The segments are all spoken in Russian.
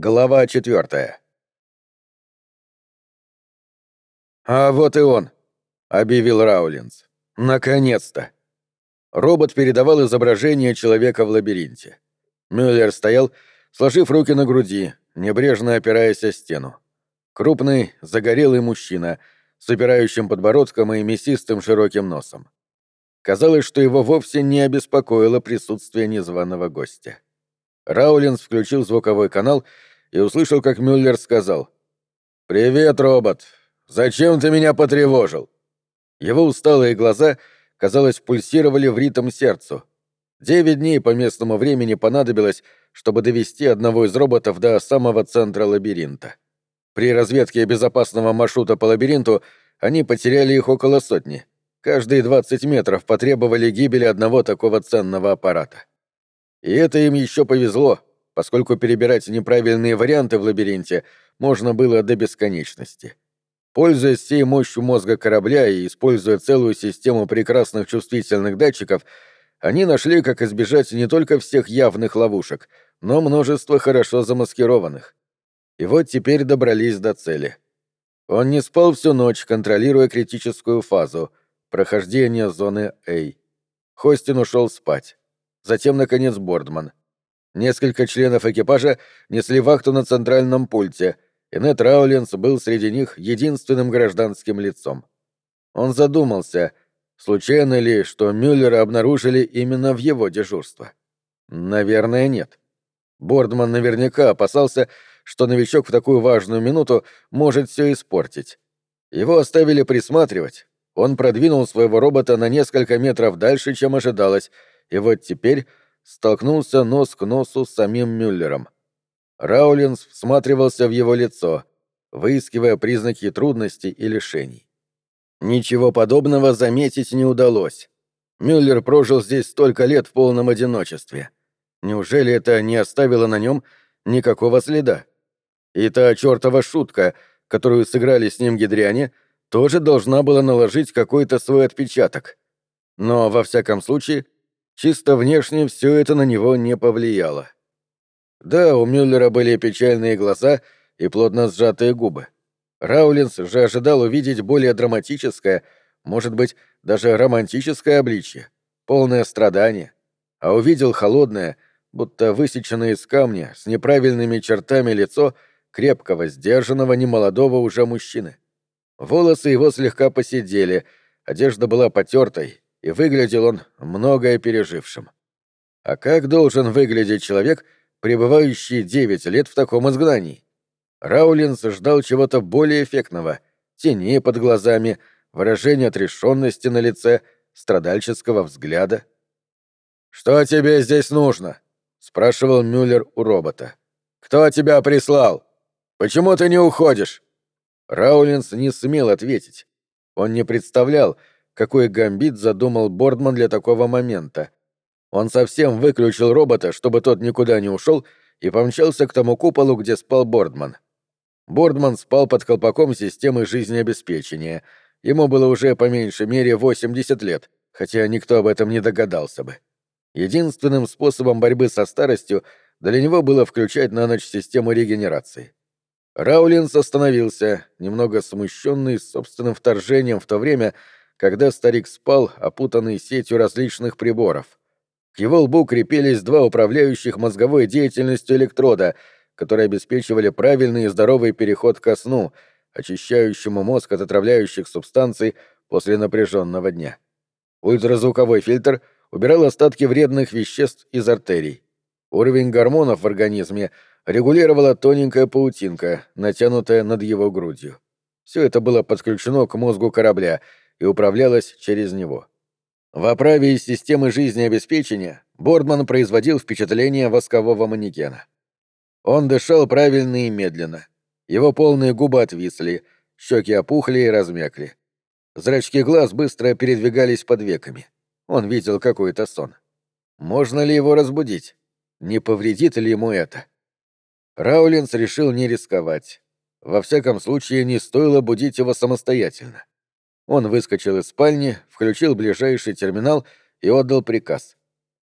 Глава четвертая. «А вот и он», — объявил Раулинс. «Наконец-то!» Робот передавал изображение человека в лабиринте. Мюллер стоял, сложив руки на груди, небрежно опираясь о стену. Крупный, загорелый мужчина с упирающим подбородком и мясистым широким носом. Казалось, что его вовсе не обеспокоило присутствие незваного гостя. Раулинс включил звуковой канал и услышал, как Мюллер сказал. «Привет, робот. Зачем ты меня потревожил?» Его усталые глаза, казалось, пульсировали в ритм сердцу. Девять дней по местному времени понадобилось, чтобы довести одного из роботов до самого центра лабиринта. При разведке безопасного маршрута по лабиринту они потеряли их около сотни. Каждые 20 метров потребовали гибели одного такого ценного аппарата. И это им еще повезло, поскольку перебирать неправильные варианты в лабиринте можно было до бесконечности. Пользуясь всей мощью мозга корабля и используя целую систему прекрасных чувствительных датчиков, они нашли, как избежать не только всех явных ловушек, но множество хорошо замаскированных. И вот теперь добрались до цели. Он не спал всю ночь, контролируя критическую фазу — прохождение зоны А. Хостин ушел спать. Затем, наконец, Бордман. Несколько членов экипажа несли вахту на центральном пульте, и Нет Раулинс был среди них единственным гражданским лицом. Он задумался, случайно ли, что Мюллера обнаружили именно в его дежурство. Наверное, нет. Бордман наверняка опасался, что новичок в такую важную минуту может все испортить. Его оставили присматривать. Он продвинул своего робота на несколько метров дальше, чем ожидалось, и вот теперь столкнулся нос к носу с самим Мюллером. Раулинс всматривался в его лицо, выискивая признаки трудностей и лишений. Ничего подобного заметить не удалось. Мюллер прожил здесь столько лет в полном одиночестве. Неужели это не оставило на нем никакого следа? И та чертова шутка, которую сыграли с ним гидряне, тоже должна была наложить какой-то свой отпечаток. Но, во всяком случае, Чисто внешне все это на него не повлияло. Да, у Мюллера были печальные глаза и плотно сжатые губы. Раулинс же ожидал увидеть более драматическое, может быть, даже романтическое обличье, полное страдание, а увидел холодное, будто высеченное из камня, с неправильными чертами лицо крепкого, сдержанного, немолодого уже мужчины. Волосы его слегка посидели, одежда была потертой, и выглядел он многое пережившим. А как должен выглядеть человек, пребывающий девять лет в таком изгнании? Раулинс ждал чего-то более эффектного, тени под глазами, выражения отрешенности на лице, страдальческого взгляда. «Что тебе здесь нужно?» — спрашивал Мюллер у робота. «Кто тебя прислал? Почему ты не уходишь?» Раулинс не смел ответить. Он не представлял, какой гамбит задумал Бордман для такого момента. Он совсем выключил робота, чтобы тот никуда не ушел, и помчался к тому куполу, где спал Бордман. Бордман спал под колпаком системы жизнеобеспечения. Ему было уже по меньшей мере 80 лет, хотя никто об этом не догадался бы. Единственным способом борьбы со старостью для него было включать на ночь систему регенерации. Раулинс остановился, немного смущенный собственным вторжением в то время, когда старик спал, опутанный сетью различных приборов. К его лбу крепились два управляющих мозговой деятельностью электрода, которые обеспечивали правильный и здоровый переход ко сну, очищающему мозг от отравляющих субстанций после напряженного дня. Ультразвуковой фильтр убирал остатки вредных веществ из артерий. Уровень гормонов в организме регулировала тоненькая паутинка, натянутая над его грудью. Все это было подключено к мозгу корабля — и управлялась через него. В оправе из системы жизнеобеспечения Бордман производил впечатление воскового манекена. Он дышал правильно и медленно. Его полные губы отвисли, щеки опухли и размякли. Зрачки глаз быстро передвигались под веками. Он видел какой-то сон. Можно ли его разбудить? Не повредит ли ему это? Раулинс решил не рисковать. Во всяком случае, не стоило будить его самостоятельно. Он выскочил из спальни, включил ближайший терминал и отдал приказ.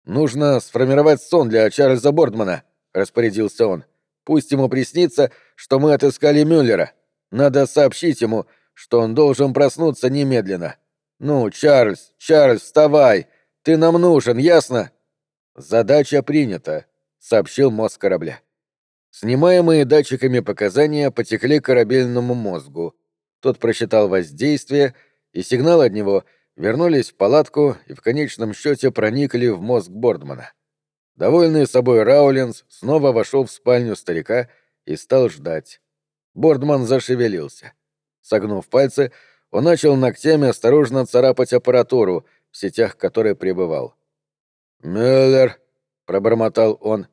«Нужно сформировать сон для Чарльза Бордмана», — распорядился он. Пусть ему приснится, что мы отыскали Мюллера. Надо сообщить ему, что он должен проснуться немедленно. Ну, Чарльз, Чарльз, вставай! Ты нам нужен, ясно?» «Задача принята», — сообщил мозг корабля. Снимаемые датчиками показания потекли корабельному мозгу. Тот просчитал воздействие, и сигналы от него вернулись в палатку и в конечном счете проникли в мозг Бордмана. Довольный собой Раулинс снова вошел в спальню старика и стал ждать. Бордман зашевелился. Согнув пальцы, он начал ногтями осторожно царапать аппаратуру, в сетях которой пребывал. «Мюллер», — пробормотал он.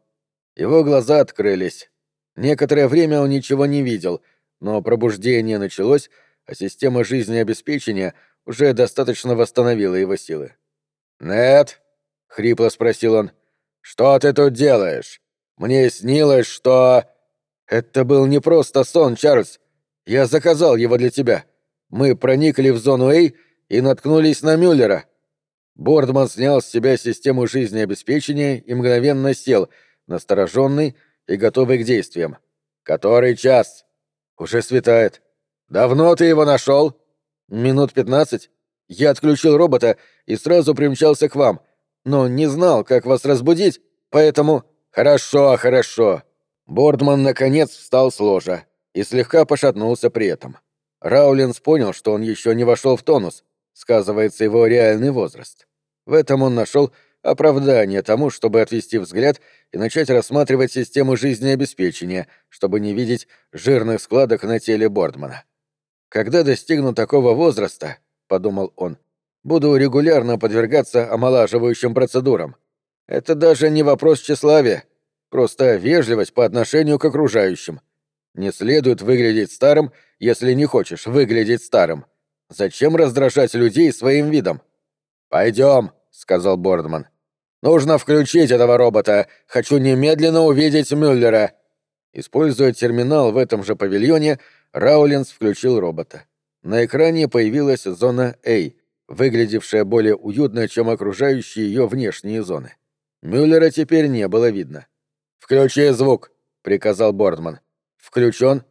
Его глаза открылись. Некоторое время он ничего не видел, но пробуждение началось, а система жизнеобеспечения уже достаточно восстановила его силы. «Нет?» — хрипло спросил он. «Что ты тут делаешь? Мне снилось, что...» «Это был не просто сон, Чарльз. Я заказал его для тебя. Мы проникли в зону А и наткнулись на Мюллера. Бордман снял с себя систему жизнеобеспечения и мгновенно сел, настороженный и готовый к действиям. «Который час?» «Уже светает». «Давно ты его нашел?» «Минут пятнадцать. Я отключил робота и сразу примчался к вам, но не знал, как вас разбудить, поэтому...» «Хорошо, хорошо». Бордман наконец встал с ложа и слегка пошатнулся при этом. Раулинс понял, что он еще не вошел в тонус, сказывается его реальный возраст. В этом он нашел оправдание тому, чтобы отвести взгляд и начать рассматривать систему жизнеобеспечения, чтобы не видеть жирных складок на теле Бордмана. «Когда достигну такого возраста», — подумал он, — «буду регулярно подвергаться омолаживающим процедурам. Это даже не вопрос тщеславия, просто вежливость по отношению к окружающим. Не следует выглядеть старым, если не хочешь выглядеть старым. Зачем раздражать людей своим видом? Пойдем, сказал Бордман. Нужно включить этого робота. Хочу немедленно увидеть Мюллера. Используя терминал в этом же павильоне, Раулинс включил робота. На экране появилась зона А, выглядевшая более уютно, чем окружающие ее внешние зоны. Мюллера теперь не было видно. «Включи звук», — приказал Бордман. «Включен.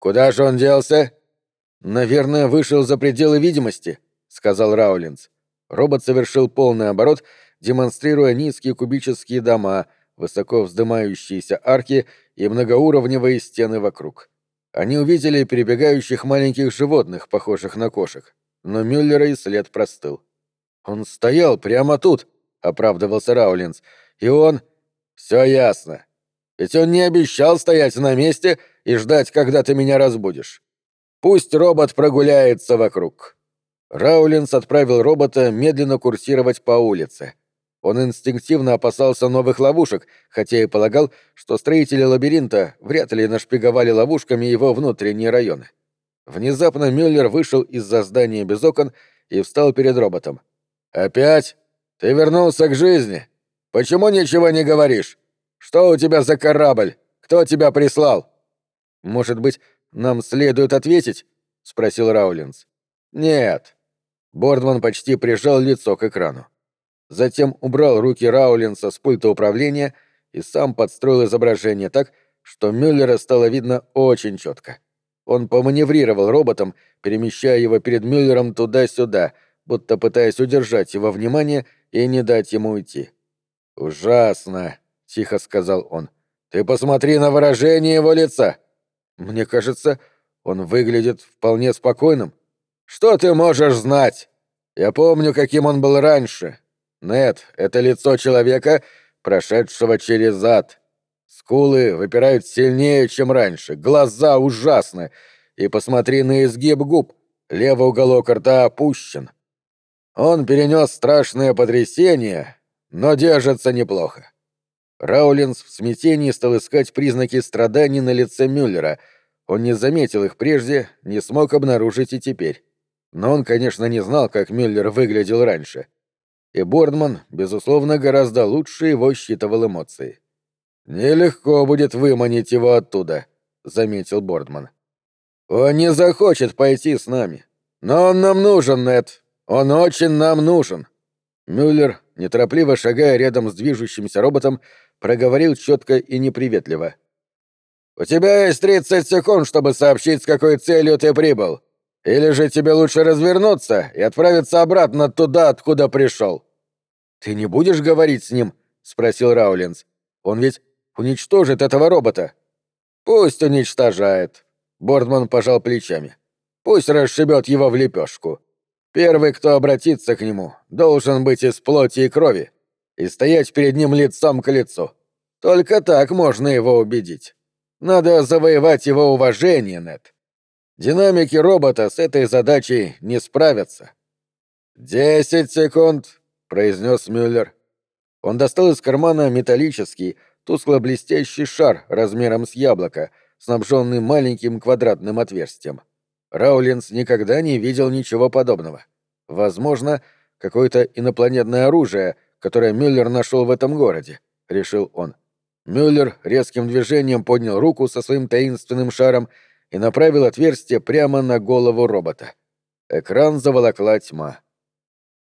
Куда же он делся?» «Наверное, вышел за пределы видимости», — сказал Раулинс. Робот совершил полный оборот, демонстрируя низкие кубические дома, высоко вздымающиеся арки и многоуровневые стены вокруг. Они увидели перебегающих маленьких животных, похожих на кошек, но Мюллера и след простыл. «Он стоял прямо тут», — оправдывался Раулинс, — «и он...» «Все ясно. Ведь он не обещал стоять на месте и ждать, когда ты меня разбудишь. Пусть робот прогуляется вокруг. Раулинс отправил робота медленно курсировать по улице. Он инстинктивно опасался новых ловушек, хотя и полагал, что строители лабиринта вряд ли нашпиговали ловушками его внутренние районы. Внезапно Мюллер вышел из-за здания без окон и встал перед роботом. «Опять? Ты вернулся к жизни? Почему ничего не говоришь? Что у тебя за корабль? Кто тебя прислал?» «Может быть, «Нам следует ответить?» — спросил Раулинс. «Нет». Бордман почти прижал лицо к экрану. Затем убрал руки Раулинса с пульта управления и сам подстроил изображение так, что Мюллера стало видно очень четко. Он поманеврировал роботом, перемещая его перед Мюллером туда-сюда, будто пытаясь удержать его внимание и не дать ему уйти. «Ужасно», — тихо сказал он. «Ты посмотри на выражение его лица. Мне кажется, он выглядит вполне спокойным. Что ты можешь знать? Я помню, каким он был раньше. Нет, это лицо человека, прошедшего через ад. Скулы выпирают сильнее, чем раньше, глаза ужасны. И посмотри на изгиб губ, левый уголок рта опущен. Он перенес страшное потрясение, но держится неплохо. Раулинс в смятении стал искать признаки страданий на лице Мюллера. Он не заметил их прежде, не смог обнаружить и теперь. Но он, конечно, не знал, как Мюллер выглядел раньше. И Бордман, безусловно, гораздо лучше его считывал эмоции. «Нелегко будет выманить его оттуда», — заметил Бордман. «Он не захочет пойти с нами. Но он нам нужен, Нед. Он очень нам нужен». Мюллер, неторопливо шагая рядом с движущимся роботом, проговорил четко и неприветливо. У тебя есть 30 секунд, чтобы сообщить, с какой целью ты прибыл. Или же тебе лучше развернуться и отправиться обратно туда, откуда пришел. Ты не будешь говорить с ним? спросил Раулинс. Он ведь уничтожит этого робота. Пусть уничтожает. Бордман пожал плечами. Пусть расшибет его в лепешку. Первый, кто обратится к нему, должен быть из плоти и крови и стоять перед ним лицом к лицу. Только так можно его убедить. Надо завоевать его уважение, Нет. Динамики робота с этой задачей не справятся. «Десять секунд», — произнес Мюллер. Он достал из кармана металлический, тускло-блестящий шар размером с яблоко, снабженный маленьким квадратным отверстием. Раулинс никогда не видел ничего подобного. Возможно, какое-то инопланетное оружие, которое Мюллер нашел в этом городе, — решил он. Мюллер резким движением поднял руку со своим таинственным шаром и направил отверстие прямо на голову робота. Экран заволокла тьма.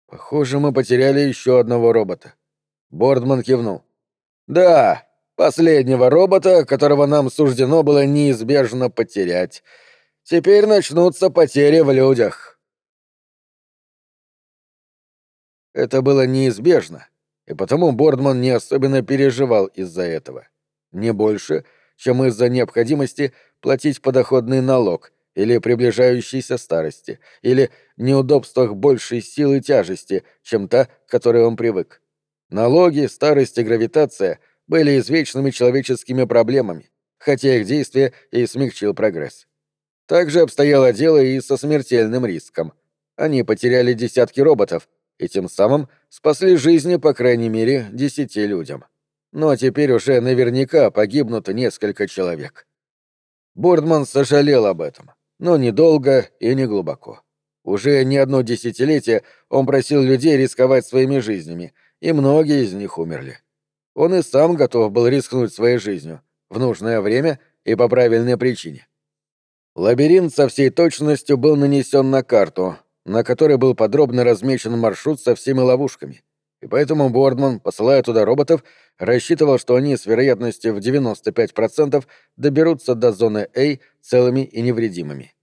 «Похоже, мы потеряли еще одного робота». Бордман кивнул. «Да, последнего робота, которого нам суждено было неизбежно потерять. Теперь начнутся потери в людях». Это было неизбежно, и потому Бордман не особенно переживал из-за этого. Не больше, чем из-за необходимости платить подоходный налог или приближающейся старости, или неудобствах большей силы тяжести, чем та, к которой он привык. Налоги, старость и гравитация были извечными человеческими проблемами, хотя их действие и смягчил прогресс. Также обстояло дело и со смертельным риском. Они потеряли десятки роботов и тем самым спасли жизни, по крайней мере, десяти людям. Но теперь уже наверняка погибнут несколько человек. Бордман сожалел об этом, но недолго и не глубоко. Уже не одно десятилетие он просил людей рисковать своими жизнями, и многие из них умерли. Он и сам готов был рискнуть своей жизнью в нужное время и по правильной причине. Лабиринт со всей точностью был нанесен на карту, на которой был подробно размечен маршрут со всеми ловушками, и поэтому Бордман, посылая туда роботов, рассчитывал, что они с вероятностью в 95% доберутся до зоны А целыми и невредимыми.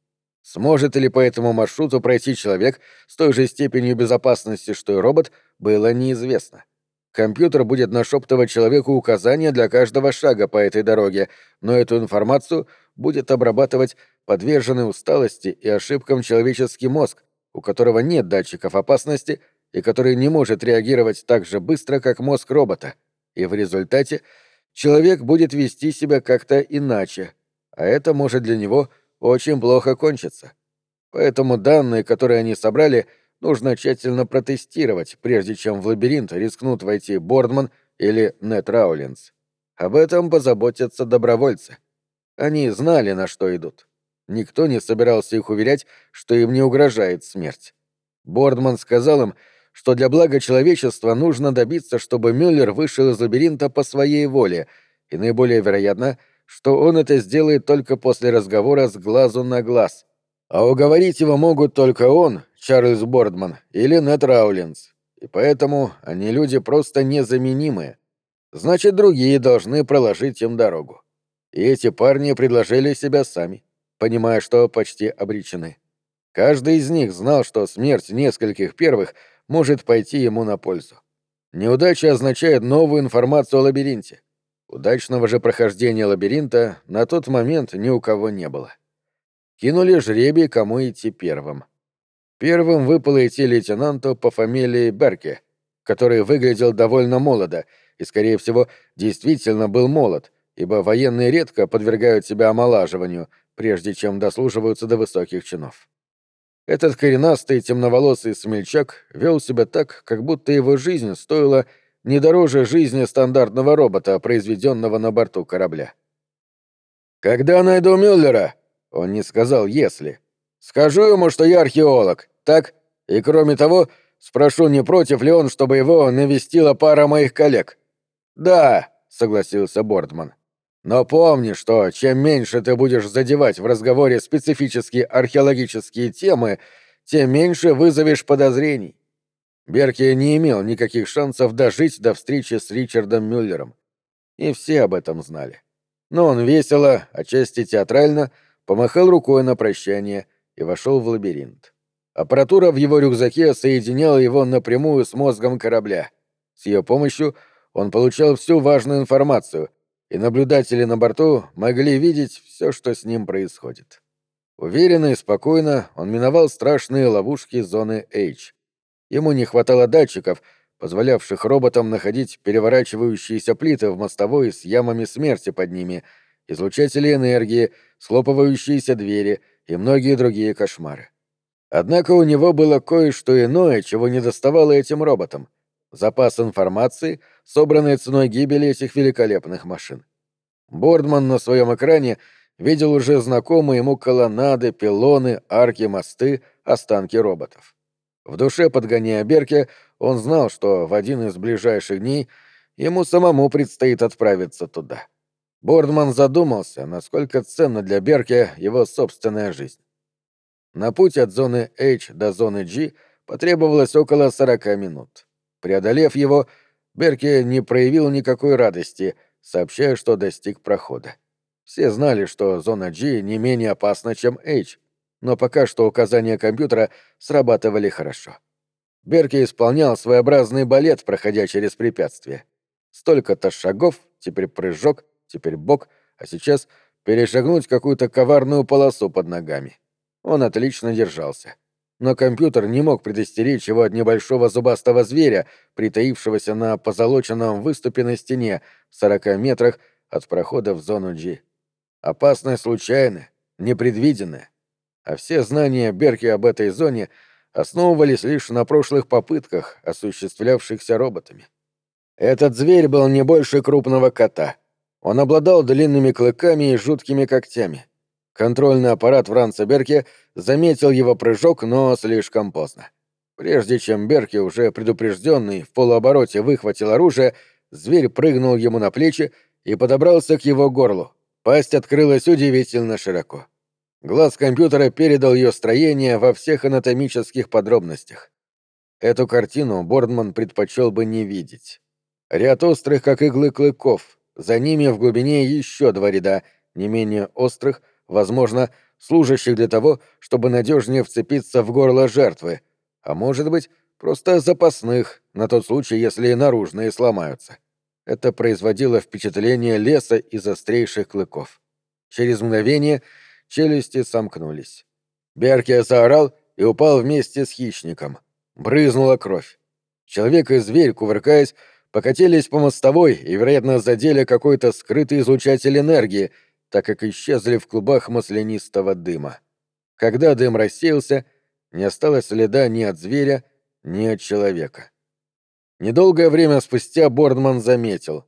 Сможет ли по этому маршруту пройти человек с той же степенью безопасности, что и робот, было неизвестно. Компьютер будет нашептывать человеку указания для каждого шага по этой дороге, но эту информацию будет обрабатывать подверженный усталости и ошибкам человеческий мозг, у которого нет датчиков опасности и который не может реагировать так же быстро, как мозг робота. И в результате человек будет вести себя как-то иначе, а это может для него очень плохо кончиться. Поэтому данные, которые они собрали — нужно тщательно протестировать, прежде чем в лабиринт рискнут войти Бордман или Нет Раулинс. Об этом позаботятся добровольцы. Они знали, на что идут. Никто не собирался их уверять, что им не угрожает смерть. Бордман сказал им, что для блага человечества нужно добиться, чтобы Мюллер вышел из лабиринта по своей воле, и наиболее вероятно, что он это сделает только после разговора с глазу на глаз. А уговорить его могут только он, Чарльз Бордман или Нет Раулинс, и поэтому они люди просто незаменимые. Значит, другие должны проложить им дорогу. И эти парни предложили себя сами, понимая, что почти обречены. Каждый из них знал, что смерть нескольких первых может пойти ему на пользу. Неудача означает новую информацию о лабиринте. Удачного же прохождения лабиринта на тот момент ни у кого не было. Кинули жребий, кому идти первым. Первым выпало идти лейтенанту по фамилии Берке, который выглядел довольно молодо и, скорее всего, действительно был молод, ибо военные редко подвергают себя омолаживанию, прежде чем дослуживаются до высоких чинов. Этот коренастый темноволосый смельчак вел себя так, как будто его жизнь стоила не дороже жизни стандартного робота, произведенного на борту корабля. «Когда найду Мюллера?» Он не сказал «если». «Скажу ему, что я археолог, так? И кроме того, спрошу, не против ли он, чтобы его навестила пара моих коллег. Да, согласился Бортман. Но помни, что чем меньше ты будешь задевать в разговоре специфические археологические темы, тем меньше вызовешь подозрений. Берки не имел никаких шансов дожить до встречи с Ричардом Мюллером. И все об этом знали. но он весело, отчасти театрально, помахал рукой на прощание и вошел в лабиринт. Аппаратура в его рюкзаке соединяла его напрямую с мозгом корабля. С ее помощью он получал всю важную информацию, и наблюдатели на борту могли видеть все, что с ним происходит. Уверенно и спокойно он миновал страшные ловушки зоны H. Ему не хватало датчиков, позволявших роботам находить переворачивающиеся плиты в мостовой с ямами смерти под ними, излучатели энергии, слопывающиеся двери и многие другие кошмары. Однако у него было кое-что иное, чего не доставало этим роботам — запас информации, собранный ценой гибели этих великолепных машин. Бордман на своем экране видел уже знакомые ему колоннады, пилоны, арки, мосты, останки роботов. В душе, подгоняя Берке, он знал, что в один из ближайших дней ему самому предстоит отправиться туда. Бордман задумался, насколько ценна для Берке его собственная жизнь. На путь от зоны H до зоны G потребовалось около 40 минут. Преодолев его, Берки не проявил никакой радости, сообщая, что достиг прохода. Все знали, что зона G не менее опасна, чем H, но пока что указания компьютера срабатывали хорошо. Берки исполнял своеобразный балет, проходя через препятствия. Столько-то шагов, теперь прыжок, теперь бок, а сейчас перешагнуть какую-то коварную полосу под ногами. Он отлично держался но компьютер не мог предостеречь его от небольшого зубастого зверя, притаившегося на позолоченном выступе на стене в сорока метрах от прохода в зону G. Опасность случайная, непредвиденная. А все знания Берки об этой зоне основывались лишь на прошлых попытках, осуществлявшихся роботами. Этот зверь был не больше крупного кота. Он обладал длинными клыками и жуткими когтями — Контрольный аппарат Франца Берке заметил его прыжок, но слишком поздно. Прежде чем Берке, уже предупрежденный, в полуобороте выхватил оружие, зверь прыгнул ему на плечи и подобрался к его горлу. Пасть открылась удивительно широко. Глаз компьютера передал ее строение во всех анатомических подробностях. Эту картину Бордман предпочел бы не видеть. Ряд острых, как иглы клыков, за ними в глубине еще два ряда, не менее острых, возможно, служащих для того, чтобы надежнее вцепиться в горло жертвы, а может быть, просто запасных, на тот случай, если наружные сломаются. Это производило впечатление леса из острейших клыков. Через мгновение челюсти сомкнулись. Беркия заорал и упал вместе с хищником. Брызнула кровь. Человек и зверь, кувыркаясь, покатились по мостовой и, вероятно, задели какой-то скрытый излучатель энергии, так как исчезли в клубах маслянистого дыма. Когда дым рассеялся, не осталось следа ни от зверя, ни от человека. Недолгое время спустя Бордман заметил.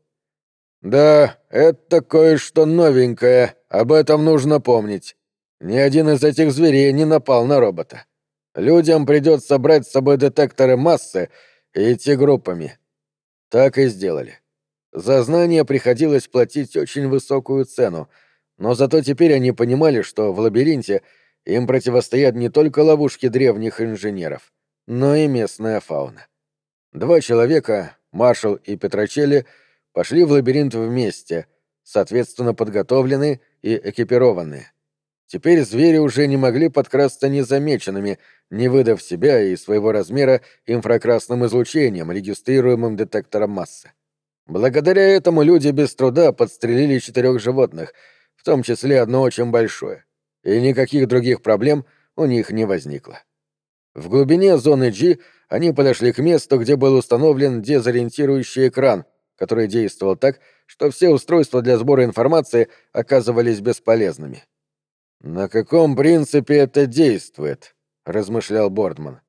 «Да, это кое-что новенькое, об этом нужно помнить. Ни один из этих зверей не напал на робота. Людям придется брать с собой детекторы массы и идти группами». Так и сделали. За знание приходилось платить очень высокую цену — но зато теперь они понимали, что в лабиринте им противостоят не только ловушки древних инженеров, но и местная фауна. Два человека, Маршал и Петрочелли, пошли в лабиринт вместе, соответственно подготовленные и экипированные. Теперь звери уже не могли подкрасться незамеченными, не выдав себя и своего размера инфракрасным излучением, регистрируемым детектором массы. Благодаря этому люди без труда подстрелили четырех животных — в том числе одно очень большое, и никаких других проблем у них не возникло. В глубине зоны G они подошли к месту, где был установлен дезориентирующий экран, который действовал так, что все устройства для сбора информации оказывались бесполезными. «На каком принципе это действует?» — размышлял Бордман.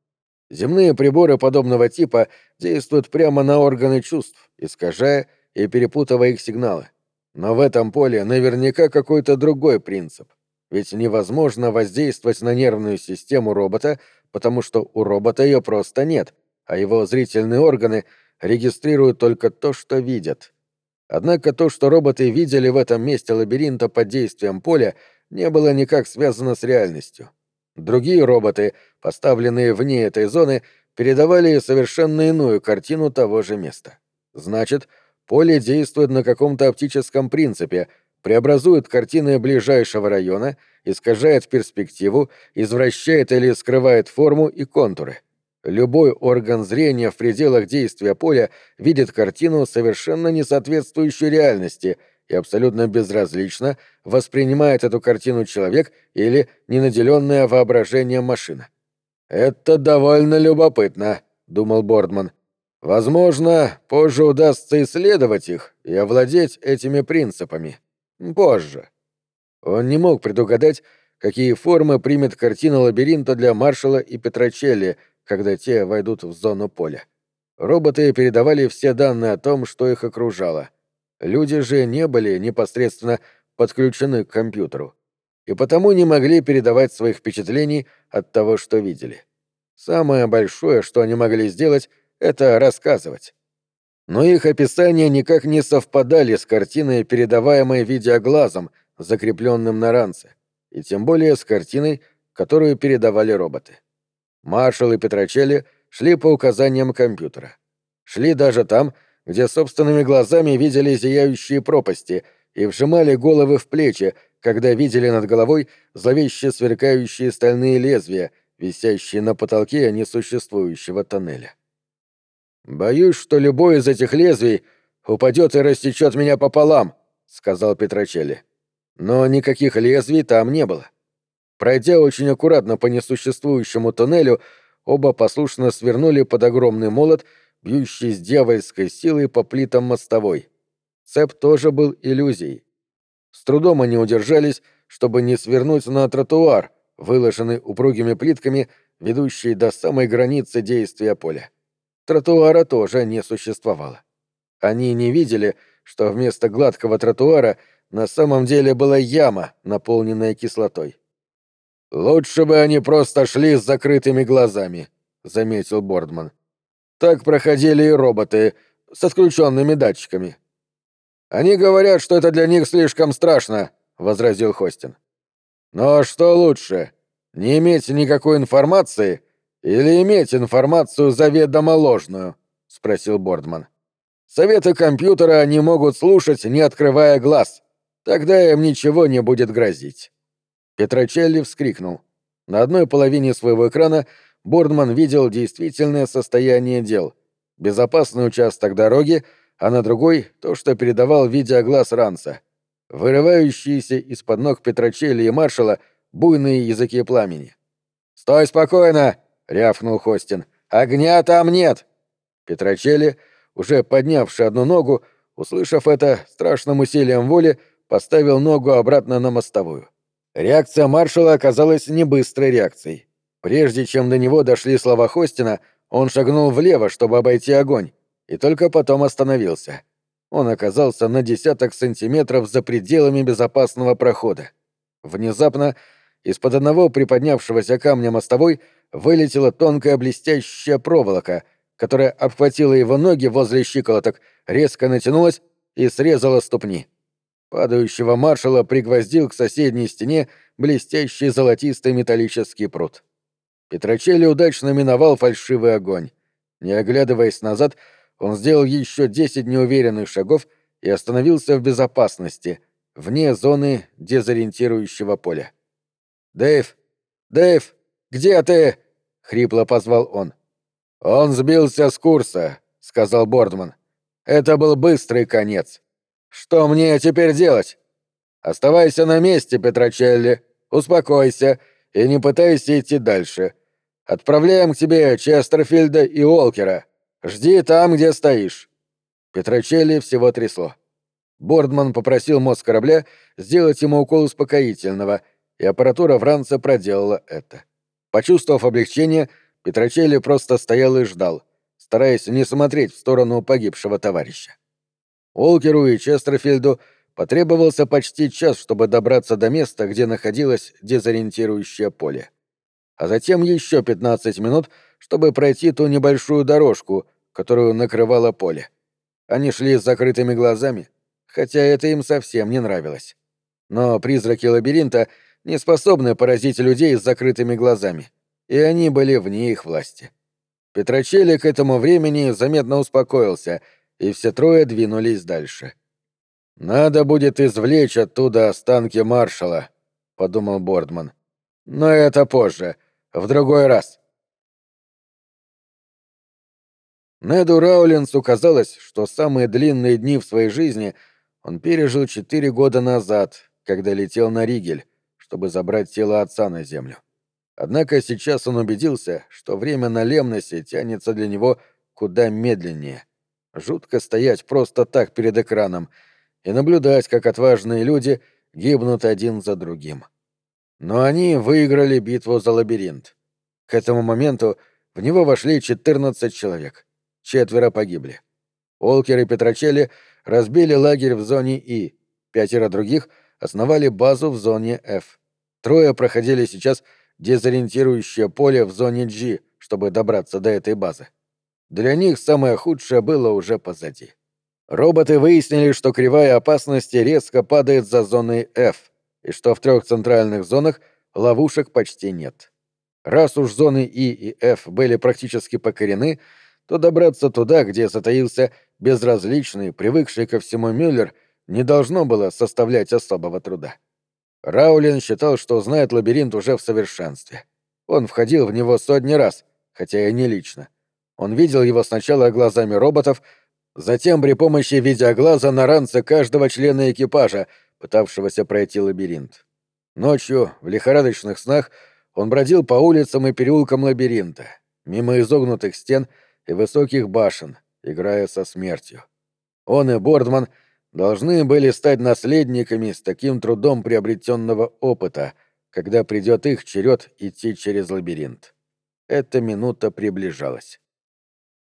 «Земные приборы подобного типа действуют прямо на органы чувств, искажая и перепутывая их сигналы. Но в этом поле наверняка какой-то другой принцип. Ведь невозможно воздействовать на нервную систему робота, потому что у робота ее просто нет, а его зрительные органы регистрируют только то, что видят. Однако то, что роботы видели в этом месте лабиринта под действием поля, не было никак связано с реальностью. Другие роботы, поставленные вне этой зоны, передавали совершенно иную картину того же места. Значит, Поле действует на каком-то оптическом принципе, преобразует картины ближайшего района, искажает перспективу, извращает или скрывает форму и контуры. Любой орган зрения в пределах действия поля видит картину, совершенно не соответствующую реальности, и абсолютно безразлично воспринимает эту картину человек или ненаделенная воображением машина. «Это довольно любопытно», — думал Бордман. «Возможно, позже удастся исследовать их и овладеть этими принципами. Позже». Он не мог предугадать, какие формы примет картина лабиринта для Маршала и Петрочелли, когда те войдут в зону поля. Роботы передавали все данные о том, что их окружало. Люди же не были непосредственно подключены к компьютеру и потому не могли передавать своих впечатлений от того, что видели. Самое большое, что они могли сделать, это рассказывать. Но их описания никак не совпадали с картиной, передаваемой видеоглазом, закрепленным на ранце, и тем более с картиной, которую передавали роботы. Маршал и Петрочелли шли по указаниям компьютера. Шли даже там, где собственными глазами видели зияющие пропасти и вжимали головы в плечи, когда видели над головой зловеще сверкающие стальные лезвия, висящие на потолке несуществующего тоннеля. «Боюсь, что любое из этих лезвий упадет и рассечет меня пополам», — сказал Петрочелли. Но никаких лезвий там не было. Пройдя очень аккуратно по несуществующему тоннелю, оба послушно свернули под огромный молот, бьющий с дьявольской силой по плитам мостовой. Цеп тоже был иллюзией. С трудом они удержались, чтобы не свернуть на тротуар, выложенный упругими плитками, ведущий до самой границы действия поля. Тротуара тоже не существовало. Они не видели, что вместо гладкого тротуара на самом деле была яма, наполненная кислотой. «Лучше бы они просто шли с закрытыми глазами», — заметил Бордман. «Так проходили и роботы с отключенными датчиками». «Они говорят, что это для них слишком страшно», — возразил Хостин. «Но что лучше, не иметь никакой информации или иметь информацию заведомо ложную?» — спросил Бордман. «Советы компьютера они могут слушать, не открывая глаз. Тогда им ничего не будет грозить». Петрочелли вскрикнул. На одной половине своего экрана Бордман видел действительное состояние дел. Безопасный участок дороги, а на другой — то, что передавал видеоглаз Ранса. Вырывающиеся из-под ног Петрочелли и маршала буйные языки пламени. «Стой спокойно!» — рявкнул Хостин. «Огня там нет!» Петрочелли, уже поднявший одну ногу, услышав это страшным усилием воли, поставил ногу обратно на мостовую. Реакция маршала оказалась не быстрой реакцией. Прежде чем до него дошли слова Хостина, он шагнул влево, чтобы обойти огонь, и только потом остановился. Он оказался на десяток сантиметров за пределами безопасного прохода. Внезапно из-под одного приподнявшегося камня мостовой вылетела тонкая блестящая проволока, которая обхватила его ноги возле щиколоток, резко натянулась и срезала ступни. Падающего маршала пригвоздил к соседней стене блестящий золотистый металлический пруд. Петрочелли удачно миновал фальшивый огонь. Не оглядываясь назад, он сделал еще десять неуверенных шагов и остановился в безопасности, вне зоны дезориентирующего поля. «Дэйв! Дэйв! Где ты?» — хрипло позвал он. «Он сбился с курса», — сказал Бордман. «Это был быстрый конец. Что мне теперь делать? Оставайся на месте, Петрочелли, успокойся и не пытайся идти дальше. Отправляем к тебе Честерфилда и Уолкера. Жди там, где стоишь». Петрочелли всего трясло. Бордман попросил мозг корабля сделать ему укол успокоительного, и аппаратура Франца проделала это. Почувствовав облегчение, Петрочелли просто стоял и ждал, стараясь не смотреть в сторону погибшего товарища. Олкеру и Честерфилду потребовался почти час, чтобы добраться до места, где находилось дезориентирующее поле. А затем еще 15 минут, чтобы пройти ту небольшую дорожку, которую накрывало поле. Они шли с закрытыми глазами, хотя это им совсем не нравилось. Но призраки лабиринта не способны поразить людей с закрытыми глазами, и они были вне их власти. Петрочелли к этому времени заметно успокоился — и все трое двинулись дальше. «Надо будет извлечь оттуда останки маршала», — подумал Бордман. «Но это позже, в другой раз». Неду Раулинсу казалось, что самые длинные дни в своей жизни он пережил четыре года назад, когда летел на Ригель, чтобы забрать тело отца на землю. Однако сейчас он убедился, что время на Лемносе тянется для него куда медленнее. Жутко стоять просто так перед экраном и наблюдать, как отважные люди гибнут один за другим. Но они выиграли битву за лабиринт. К этому моменту в него вошли 14 человек. Четверо погибли. Олкер и Петрочелли разбили лагерь в зоне И, пятеро других основали базу в зоне F. Трое проходили сейчас дезориентирующее поле в зоне G, чтобы добраться до этой базы. Для них самое худшее было уже позади. Роботы выяснили, что кривая опасности резко падает за зоной F, и что в трех центральных зонах ловушек почти нет. Раз уж зоны И и F были практически покорены, то добраться туда, где затаился безразличный, привыкший ко всему Мюллер, не должно было составлять особого труда. Раулин считал, что знает лабиринт уже в совершенстве. Он входил в него сотни раз, хотя и не лично. Он видел его сначала глазами роботов, затем при помощи видеоглаза на ранце каждого члена экипажа, пытавшегося пройти лабиринт. Ночью, в лихорадочных снах, он бродил по улицам и переулкам лабиринта, мимо изогнутых стен и высоких башен, играя со смертью. Он и Бордман должны были стать наследниками с таким трудом приобретенного опыта, когда придет их черед идти через лабиринт. Эта минута приближалась.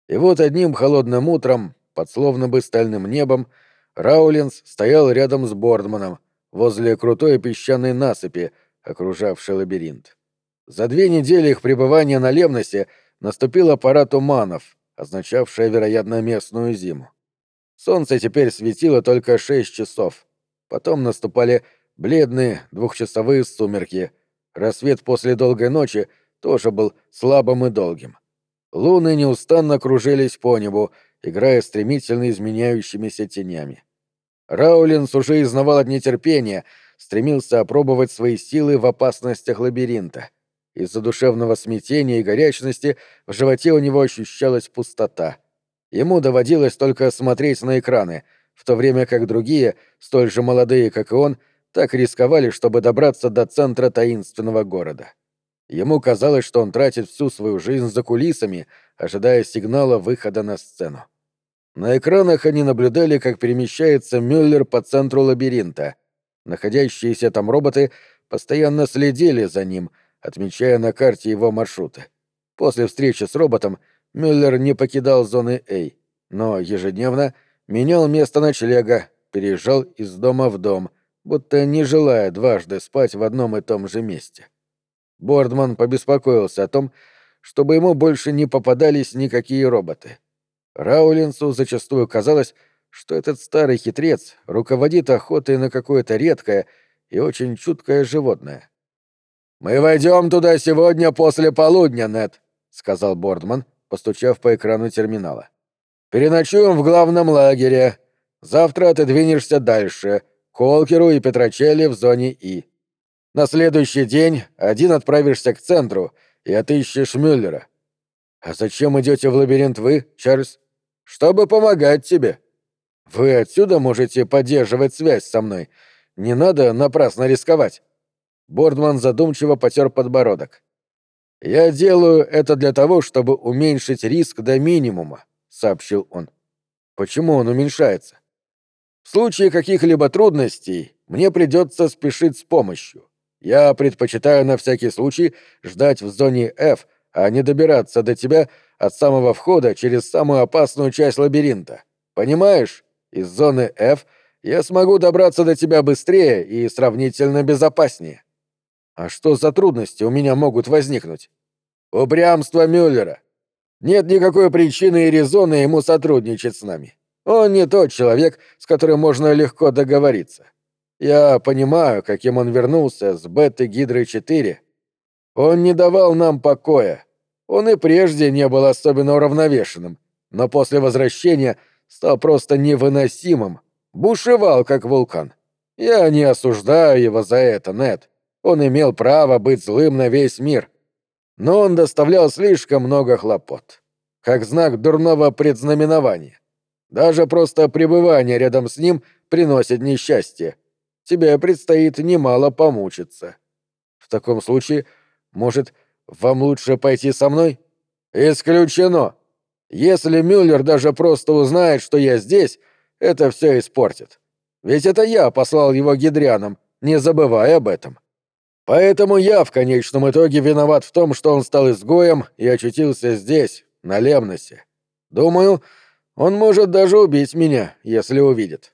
И вот одним холодным утром, под словно бы стальным небом, Раулинс стоял рядом с Бордманом, возле крутой песчаной насыпи, окружавшей лабиринт. За две недели их пребывания на Левносе наступила пора туманов, означавшая, вероятно, местную зиму. Солнце теперь светило только шесть часов. Потом наступали бледные двухчасовые сумерки. Рассвет после долгой ночи тоже был слабым и долгим. Луны неустанно кружились по небу, играя стремительно изменяющимися тенями. Раулинс уже изнавал от нетерпения, стремился опробовать свои силы в опасностях лабиринта. Из-за душевного смятения и горячности в животе у него ощущалась пустота. Ему доводилось только смотреть на экраны, в то время как другие, столь же молодые, как и он, так рисковали, чтобы добраться до центра таинственного города. Ему казалось, что он тратит всю свою жизнь за кулисами, ожидая сигнала выхода на сцену. На экранах они наблюдали, как перемещается Мюллер по центру лабиринта. Находящиеся там роботы постоянно следили за ним, отмечая на карте его маршруты. После встречи с роботом Мюллер не покидал зоны А, но ежедневно менял место ночлега, переезжал из дома в дом, будто не желая дважды спать в одном и том же месте. Бордман побеспокоился о том, чтобы ему больше не попадались никакие роботы. Раулинсу зачастую казалось, что этот старый хитрец руководит охотой на какое-то редкое и очень чуткое животное. «Мы войдем туда сегодня после полудня, Нед», — сказал Бордман, постучав по экрану терминала. «Переночуем в главном лагере. Завтра ты двинешься дальше, к Олкеру и Петрочелли в зоне И. На следующий день один отправишься к центру и отыщешь Мюллера. А зачем идете в лабиринт вы, Чарльз? Чтобы помогать тебе. Вы отсюда можете поддерживать связь со мной. Не надо напрасно рисковать. Бордман задумчиво потер подбородок. «Я делаю это для того, чтобы уменьшить риск до минимума», — сообщил он. «Почему он уменьшается?» «В случае каких-либо трудностей мне придется спешить с помощью. Я предпочитаю на всякий случай ждать в зоне F, а не добираться до тебя от самого входа через самую опасную часть лабиринта. Понимаешь? Из зоны F я смогу добраться до тебя быстрее и сравнительно безопаснее. А что за трудности у меня могут возникнуть? Упрямство Мюллера. Нет никакой причины и резона ему сотрудничать с нами. Он не тот человек, с которым можно легко договориться. Я понимаю, каким он вернулся с Беты-Гидры-4. Он не давал нам покоя. Он и прежде не был особенно уравновешенным, но после возвращения стал просто невыносимым, бушевал как вулкан. Я не осуждаю его за это, Нед. Он имел право быть злым на весь мир. Но он доставлял слишком много хлопот. Как знак дурного предзнаменования. Даже просто пребывание рядом с ним приносит несчастье. Тебе предстоит немало помучиться. В таком случае, может, вам лучше пойти со мной? Исключено. Если Мюллер даже просто узнает, что я здесь, это все испортит. Ведь это я послал его гидрянам, не забывай об этом. Поэтому я в конечном итоге виноват в том, что он стал изгоем и очутился здесь, на Лемносе. Думаю, он может даже убить меня, если увидит.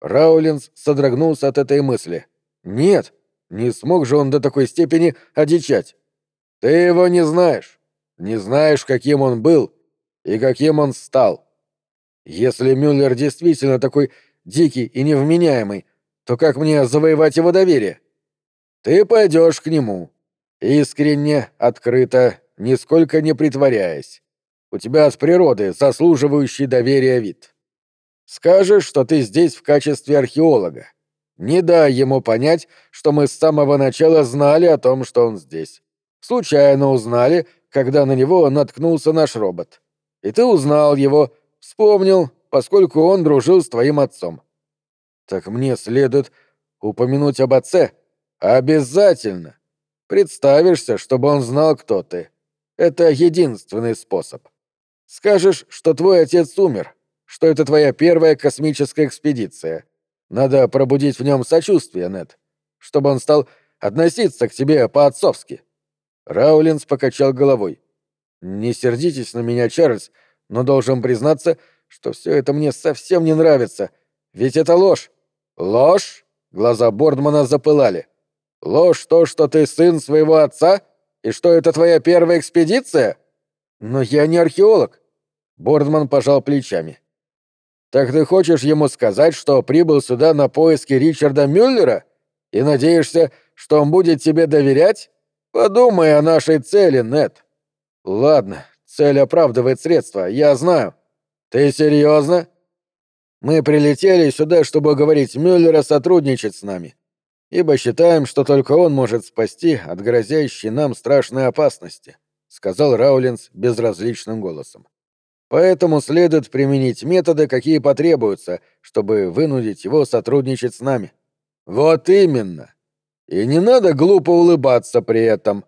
Раулинс содрогнулся от этой мысли. Нет, не смог же он до такой степени одичать. Ты его не знаешь. Не знаешь, каким он был и каким он стал. Если Мюллер действительно такой дикий и невменяемый, то как мне завоевать его доверие? Ты пойдешь к нему. Искренне, открыто, нисколько не притворяясь. У тебя с природы заслуживающий доверия вид. Скажешь, что ты здесь в качестве археолога. Не дай ему понять, что мы с самого начала знали о том, что он здесь. Случайно узнали, когда на него наткнулся наш робот. И ты узнал его, вспомнил, поскольку он дружил с твоим отцом. Так мне следует упомянуть об отце? Обязательно. Представишься, чтобы он знал, кто ты. Это единственный способ. Скажешь, что твой отец умер, что это твоя первая космическая экспедиция. Надо пробудить в нем сочувствие, Нед, чтобы он стал относиться к тебе по-отцовски. Раулинс покачал головой. Не сердитесь на меня, Чарльз, но должен признаться, что все это мне совсем не нравится. Ведь это ложь. Ложь? Глаза Бордмана запылали. Ложь то, что ты сын своего отца, и что это твоя первая экспедиция? Но я не археолог. Бордман пожал плечами. Так ты хочешь ему сказать, что прибыл сюда на поиски Ричарда Мюллера? И надеешься, что он будет тебе доверять? Подумай о нашей цели, Нет. Ладно, цель оправдывает средства, я знаю. Ты серьезно? Мы прилетели сюда, чтобы уговорить Мюллера сотрудничать с нами, ибо считаем, что только он может спасти от грозящей нам страшной опасности, сказал Раулинс безразличным голосом. Поэтому следует применить методы, какие потребуются, чтобы вынудить его сотрудничать с нами. Вот именно. И не надо глупо улыбаться при этом.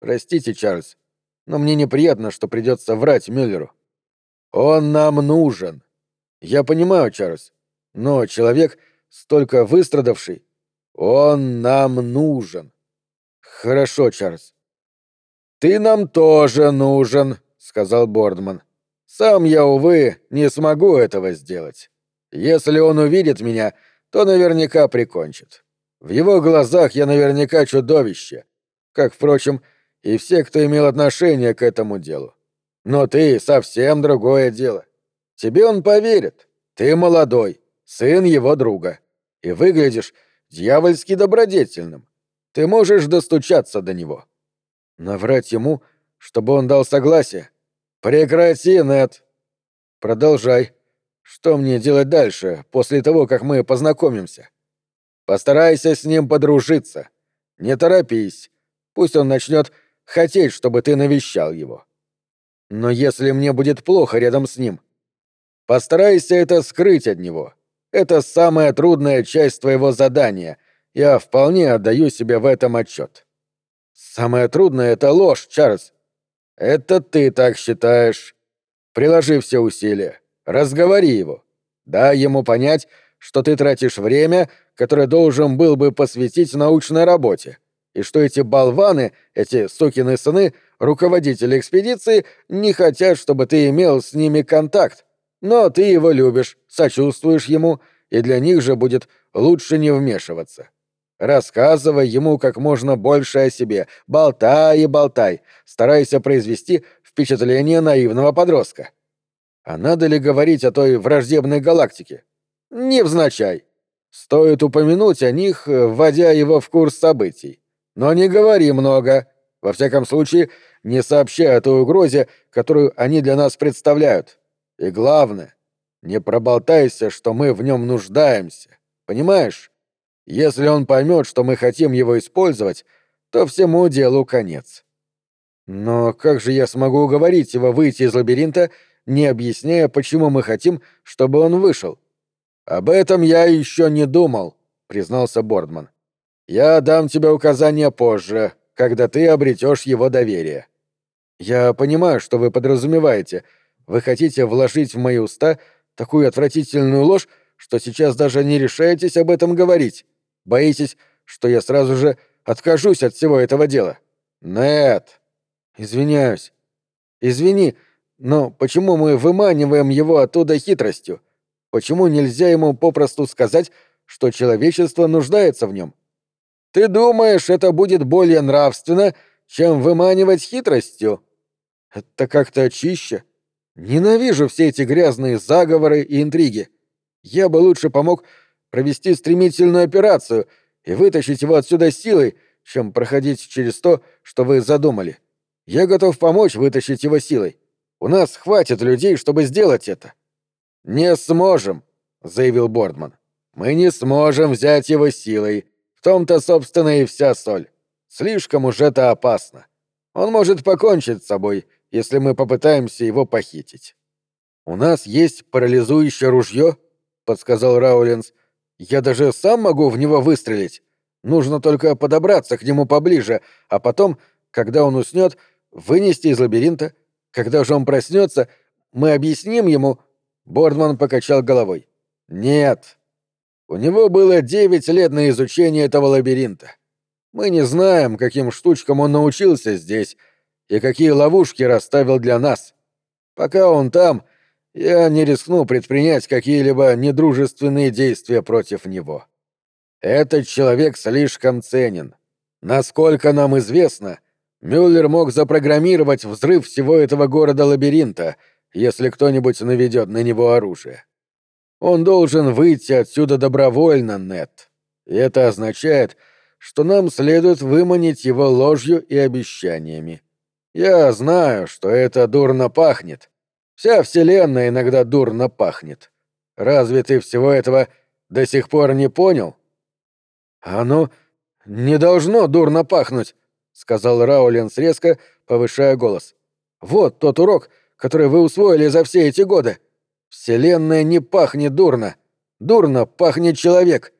Простите, Чарльз, но мне неприятно, что придется врать Мюллеру. Он нам нужен. Я понимаю, Чарльз, но человек, столько выстрадавший, он нам нужен. Хорошо, Чарльз. Ты нам тоже нужен, сказал Бордман. Сам я, увы, не смогу этого сделать. Если он увидит меня, то наверняка прикончит. В его глазах я наверняка чудовище, как, впрочем, и все, кто имел отношение к этому делу. Но ты — совсем другое дело. Тебе он поверит. Ты молодой, сын его друга. И выглядишь дьявольски добродетельным. Ты можешь достучаться до него. Наврать ему, чтобы он дал согласие — «Прекрати, Нед!» «Продолжай. Что мне делать дальше, после того, как мы познакомимся?» «Постарайся с ним подружиться. Не торопись. Пусть он начнет хотеть, чтобы ты навещал его. Но если мне будет плохо рядом с ним, постарайся это скрыть от него. Это самая трудная часть твоего задания. Я вполне отдаю себе в этом отчет. Самое трудное — это ложь, Чарльз. «Это ты так считаешь. Приложи все усилия. Разговори его. Дай ему понять, что ты тратишь время, которое должен был бы посвятить научной работе, и что эти болваны, эти сукины сыны, руководители экспедиции, не хотят, чтобы ты имел с ними контакт. Но ты его любишь, сочувствуешь ему, и для них же будет лучше не вмешиваться. Рассказывай ему как можно больше о себе, болтай и болтай, старайся произвести впечатление наивного подростка. А надо ли говорить о той враждебной галактике? Невзначай. Стоит упомянуть о них, вводя его в курс событий. Но не говори много. Во всяком случае, не сообщай о той угрозе, которую они для нас представляют. И главное, Не проболтайся, что мы в нем нуждаемся. Понимаешь? Если он поймет, что мы хотим его использовать, то всему делу конец. Но как же я смогу уговорить его выйти из лабиринта, не объясняя, почему мы хотим, чтобы он вышел? Об этом я еще не думал, признался Бордман. Я дам тебе указания позже, когда ты обретешь его доверие. Я понимаю, что вы подразумеваете. Вы хотите вложить в мои уста такую отвратительную ложь, что сейчас даже не решаетесь об этом говорить. Боитесь, что я сразу же откажусь от всего этого дела. Нет. Извиняюсь. Извини, но почему мы выманиваем его оттуда хитростью? Почему нельзя ему попросту сказать, что человечество нуждается в нем? Ты думаешь, это будет более нравственно, чем выманивать хитростью? Это как-то чище. Ненавижу все эти грязные заговоры и интриги. Я бы лучше помог провести стремительную операцию и вытащить его отсюда силой, чем проходить через то, что вы задумали. Я готов помочь вытащить его силой. У нас хватит людей, чтобы сделать это. Не сможем, заявил Бордман. Мы не сможем взять его силой. В том-то, собственно, и вся соль. Слишком уж это опасно. Он может покончить с собой, если мы попытаемся его похитить. У нас есть парализующее ружье, подсказал Раулинс. Я даже сам могу в него выстрелить. Нужно только подобраться к нему поближе, а потом, когда он уснет, вынести из лабиринта. Когда же он проснется, мы объясним ему. Бордман покачал головой. Нет. У него было девять лет на изучение этого лабиринта. Мы не знаем, каким штучкам он научился здесь и какие ловушки расставил для нас. Пока он там, я не рискну предпринять какие-либо недружественные действия против него. Этот человек слишком ценен. Насколько нам известно, Мюллер мог запрограммировать взрыв всего этого города-лабиринта, если кто-нибудь наведет на него оружие. Он должен выйти отсюда добровольно, Нет. И это означает, что нам следует выманить его ложью и обещаниями. Я знаю, что это дурно пахнет, Вся Вселенная иногда дурно пахнет. Разве ты всего этого до сих пор не понял? Оно не должно дурно пахнуть, сказал Раулинс резко, повышая голос. Вот тот урок, который вы усвоили за все эти годы. Вселенная не пахнет дурно. Дурно пахнет человек.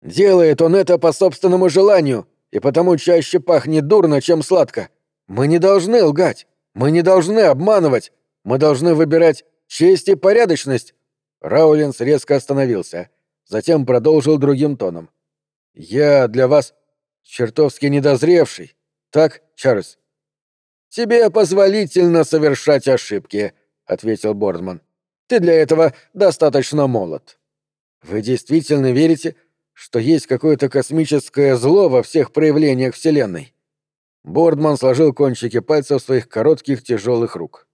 Делает он это по собственному желанию, и потому чаще пахнет дурно, чем сладко. Мы не должны лгать. Мы не должны обманывать. Мы должны выбирать честь и порядочность. Раулинс резко остановился, затем продолжил другим тоном. Я для вас чертовски недозревший. Так, Чарльз? Тебе позволительно совершать ошибки, ответил Бордман. Ты для этого достаточно молод. Вы действительно верите, что есть какое-то космическое зло во всех проявлениях Вселенной? Бордман сложил кончики пальцев своих коротких тяжелых рук.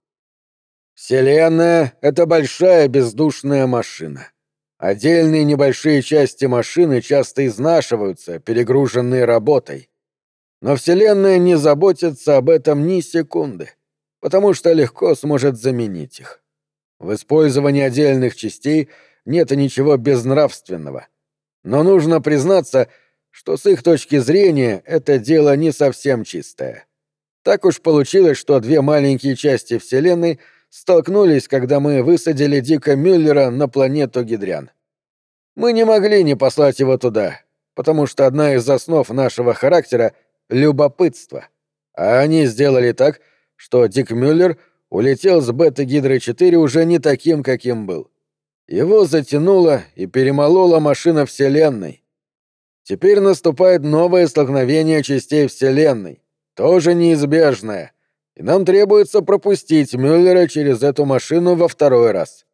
Вселенная — это большая бездушная машина. Отдельные небольшие части машины часто изнашиваются, перегруженные работой. Но Вселенная не заботится об этом ни секунды, потому что легко сможет заменить их. В использовании отдельных частей нет ничего безнравственного. Но нужно признаться, что с их точки зрения это дело не совсем чистое. Так уж получилось, что две маленькие части Вселенной — столкнулись, когда мы высадили Дика Мюллера на планету Гидрян. Мы не могли не послать его туда, потому что одна из основ нашего характера — любопытство. А они сделали так, что Дик Мюллер улетел с Бета-Гидры-4 уже не таким, каким был. Его затянуло и перемолола машина Вселенной. Теперь наступает новое столкновение частей Вселенной, тоже неизбежное, и нам требуется пропустить Мюллера через эту машину во второй раз.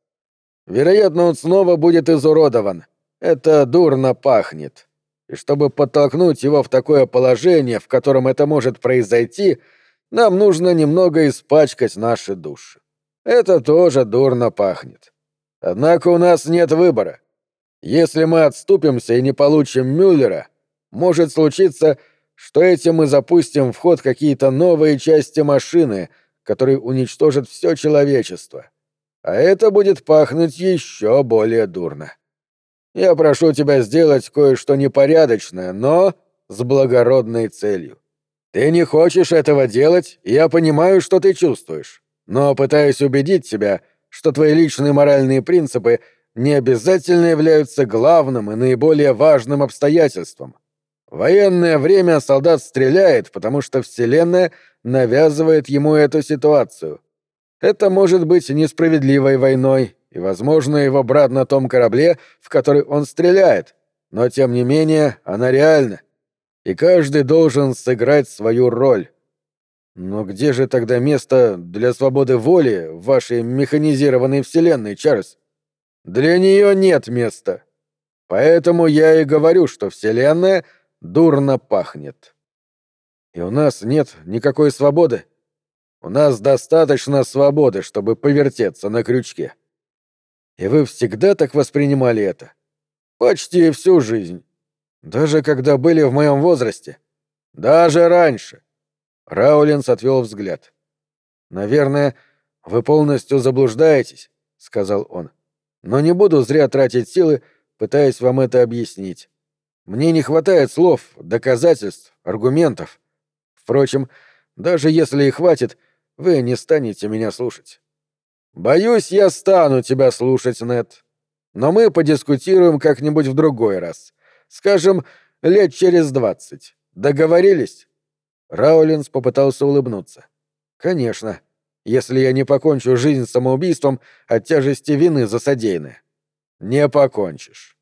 Вероятно, он снова будет изуродован. Это дурно пахнет. И чтобы подтолкнуть его в такое положение, в котором это может произойти, нам нужно немного испачкать наши души. Это тоже дурно пахнет. Однако у нас нет выбора. Если мы отступимся и не получим Мюллера, может случиться, что этим мы запустим в ход какие-то новые части машины, которые уничтожат все человечество. а это будет пахнуть еще более дурно. Я прошу тебя сделать кое-что непорядочное, но с благородной целью. Ты не хочешь этого делать, и я понимаю, что ты чувствуешь, но пытаюсь убедить тебя, что твои личные моральные принципы не обязательно являются главным и наиболее важным обстоятельством. Военное время солдат стреляет, потому что Вселенная навязывает ему эту ситуацию. Это может быть несправедливой войной, и, возможно, его брат на том корабле, в который он стреляет, но, тем не менее, она реальна. И каждый должен сыграть свою роль. Но где же тогда место для свободы воли в вашей механизированной вселенной, Чарльз? Для нее нет места. Поэтому я и говорю, что вселенная дурно пахнет. И у нас нет никакой свободы. У нас достаточно свободы, чтобы повертеться на крючке. И вы всегда так воспринимали это? Почти всю жизнь. Даже когда были в моем возрасте. Даже раньше. Раулинс отвел взгляд. «Наверное, вы полностью заблуждаетесь», — сказал он. «Но не буду зря тратить силы, пытаясь вам это объяснить. Мне не хватает слов, доказательств, аргументов. Впрочем, даже если и хватит, вы не станете меня слушать». «Боюсь, я стану тебя слушать, Нет. Но мы подискутируем как-нибудь в другой раз. Скажем, лет через двадцать. Договорились?» Раулинс попытался улыбнуться. «Конечно, если я не покончу жизнь самоубийством от тяжести вины за содеянное». «Не покончишь.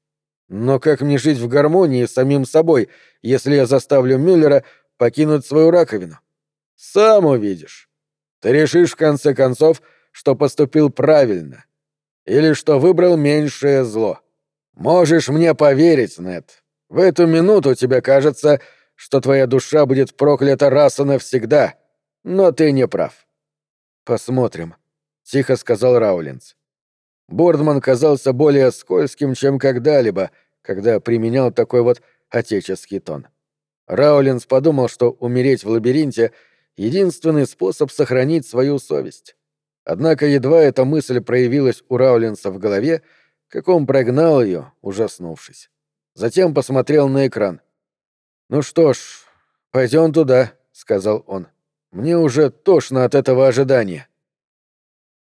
Но как мне жить в гармонии с самим собой, если я заставлю Мюллера покинуть свою раковину? Сам увидишь. Ты решишь, в конце концов, что поступил правильно. Или что выбрал меньшее зло. Можешь мне поверить, Нед. В эту минуту тебе кажется, что твоя душа будет проклята раз и навсегда, но ты не прав. Посмотрим, тихо сказал Раулинс. Бордман казался более скользким, чем когда-либо, когда применял такой вот отеческий тон. Раулинс подумал, что умереть в лабиринте — единственный способ сохранить свою совесть. Однако едва эта мысль проявилась у Раулинса в голове, как он прогнал ее, ужаснувшись. Затем посмотрел на экран — «Ну что ж, пойдем туда», — сказал он. «Мне уже тошно от этого ожидания».